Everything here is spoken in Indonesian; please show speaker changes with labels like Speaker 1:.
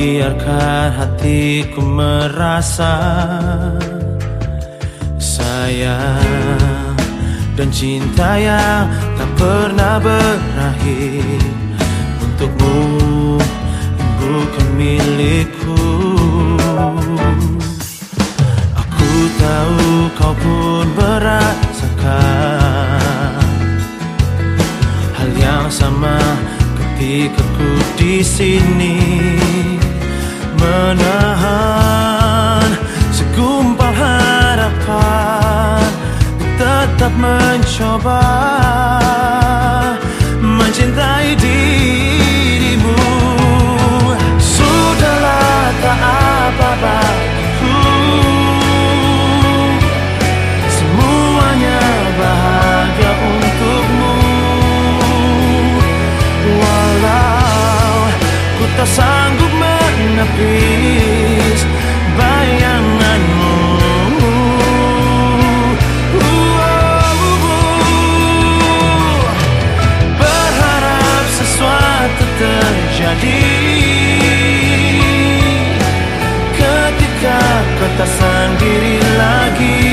Speaker 1: Biarkan hatiku merasa Sayang dan cinta yang tak pernah berakhir. Untukmu bukan milikku. Aku tahu kau pun merasakan Hal yang sama ketika ku di sini mencoba mencintai dirimu. Sudahlah tak apa bagiku semuanya bahagia untukmu. Walau ku tak sanggup menepis terjadi. Ketika kau tak sendiri lagi